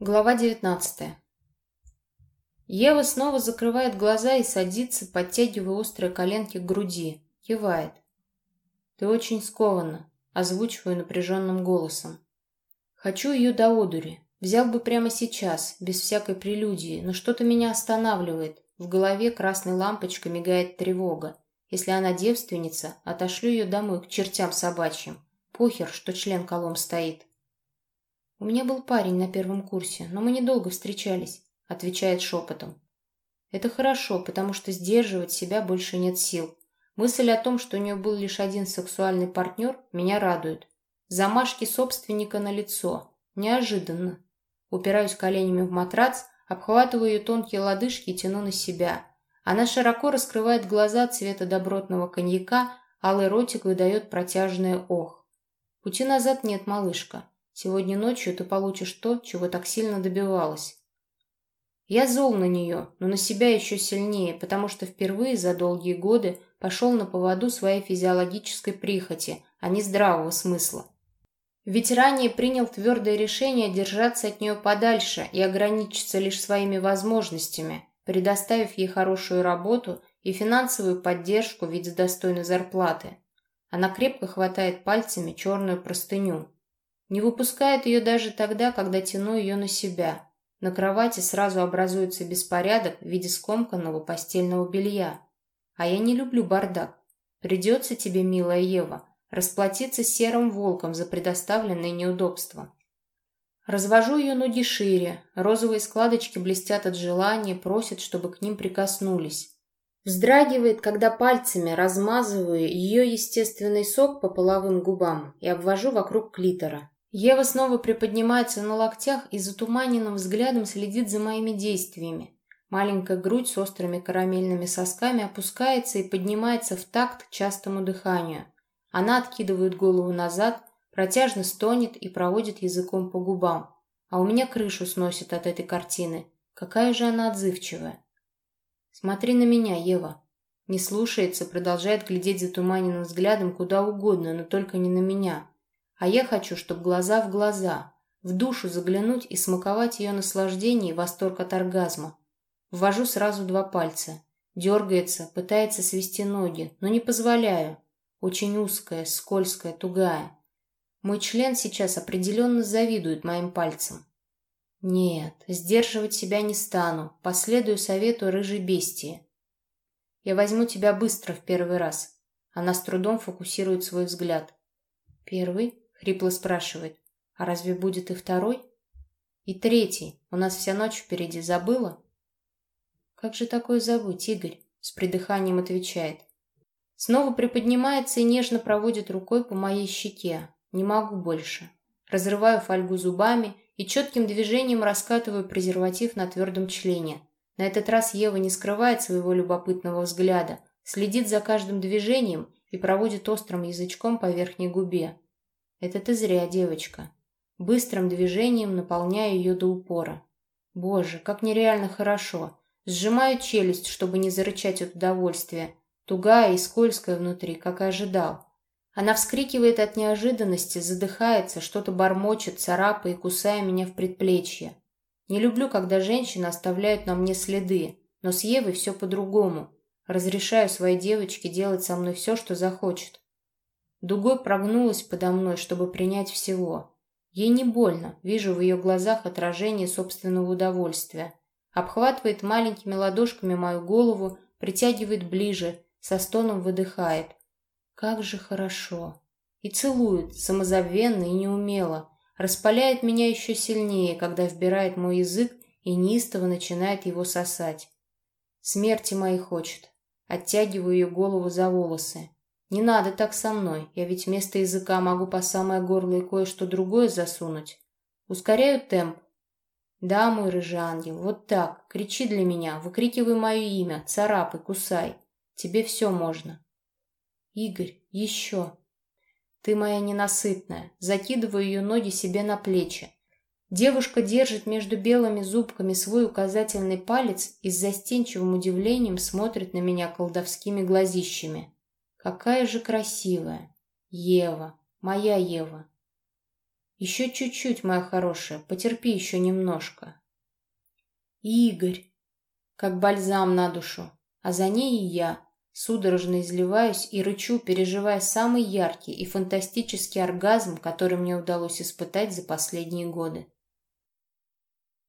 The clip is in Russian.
Глава 19 Ева снова закрывает глаза и садится, подтягивая острые коленки к груди. Кивает. «Ты очень скована», — озвучиваю напряженным голосом. «Хочу ее до одури. Взял бы прямо сейчас, без всякой прелюдии, но что-то меня останавливает. В голове красной лампочкой мигает тревога. Если она девственница, отошлю ее домой к чертям собачьим. Похер, что член колом стоит». «У меня был парень на первом курсе, но мы недолго встречались», — отвечает шепотом. «Это хорошо, потому что сдерживать себя больше нет сил. Мысль о том, что у нее был лишь один сексуальный партнер, меня радует. Замашки собственника на лицо. Неожиданно. Упираюсь коленями в матрац, обхватываю ее тонкие лодыжки и тяну на себя. Она широко раскрывает глаза цвета добротного коньяка, алый ротик выдает протяжное «ох». Пути назад нет, малышка. Сегодня ночью ты получишь то, чего так сильно добивалась. Я зол на нее, но на себя еще сильнее, потому что впервые за долгие годы пошел на поводу своей физиологической прихоти, а не здравого смысла. Ведь ранее принял твердое решение держаться от нее подальше и ограничиться лишь своими возможностями, предоставив ей хорошую работу и финансовую поддержку в виде достойной зарплаты. Она крепко хватает пальцами черную простыню. Не выпускает ее даже тогда, когда тяну ее на себя. На кровати сразу образуется беспорядок в виде скомканного постельного белья. А я не люблю бардак. Придется тебе, милая Ева, расплатиться серым волком за предоставленные неудобства. Развожу ее ноги шире, розовые складочки блестят от желания, просят, чтобы к ним прикоснулись. Вздрагивает, когда пальцами размазываю ее естественный сок по половым губам и обвожу вокруг клитора. Ева снова приподнимается на локтях и затуманенным взглядом следит за моими действиями. Маленькая грудь с острыми карамельными сосками опускается и поднимается в такт частому дыханию. Она откидывает голову назад, протяжно стонет и проводит языком по губам. А у меня крышу сносит от этой картины. Какая же она отзывчивая. Смотри на меня, Ева. Не слушается, продолжает глядеть затуманенным взглядом куда угодно, но только не на меня. А я хочу, чтобы глаза в глаза, в душу заглянуть и смаковать ее наслаждение и восторг от оргазма. Ввожу сразу два пальца. Дергается, пытается свести ноги, но не позволяю. Очень узкая, скользкая, тугая. Мой член сейчас определенно завидует моим пальцам. Нет, сдерживать себя не стану, последую совету рыжей бестии. Я возьму тебя быстро в первый раз. Она с трудом фокусирует свой взгляд. Первый? Хрипло спрашивает. А разве будет и второй? И третий. У нас вся ночь впереди. Забыла? Как же такое забыть, Игорь? С придыханием отвечает. Снова приподнимается и нежно проводит рукой по моей щеке. Не могу больше. Разрываю фольгу зубами и четким движением раскатываю презерватив на твердом члене. На этот раз Ева не скрывает своего любопытного взгляда, следит за каждым движением и проводит острым язычком по верхней губе. Это ты зря, девочка. Быстрым движением наполняю ее до упора. Боже, как нереально хорошо. Сжимаю челюсть, чтобы не зарычать от удовольствия. Тугая и скользкая внутри, как и ожидал. Она вскрикивает от неожиданности, задыхается, что-то бормочет, царапая и кусая меня в предплечье. Не люблю, когда женщины оставляют на мне следы, но с Евой все по-другому. Разрешаю своей девочке делать со мной все, что захочет. Дугой прогнулась подо мной, чтобы принять всего. Ей не больно, вижу в ее глазах отражение собственного удовольствия. Обхватывает маленькими ладошками мою голову, притягивает ближе, со стоном выдыхает. Как же хорошо. И целует, самозабвенно и неумело. Распаляет меня еще сильнее, когда вбирает мой язык и неистово начинает его сосать. Смерти моей хочет. Оттягиваю ее голову за волосы. Не надо так со мной, я ведь вместо языка могу по самое горло и кое-что другое засунуть. Ускоряю темп. Да, мой рыжий ангел, вот так, кричи для меня, выкрикивай мое имя, царапай, кусай. Тебе все можно. Игорь, еще. Ты моя ненасытная. Закидываю ее ноги себе на плечи. Девушка держит между белыми зубками свой указательный палец и с застенчивым удивлением смотрит на меня колдовскими глазищами. Какая же красивая. Ева. Моя Ева. Еще чуть-чуть, моя хорошая, потерпи еще немножко. Игорь, как бальзам на душу, а за ней и я, судорожно изливаюсь и рычу, переживая самый яркий и фантастический оргазм, который мне удалось испытать за последние годы.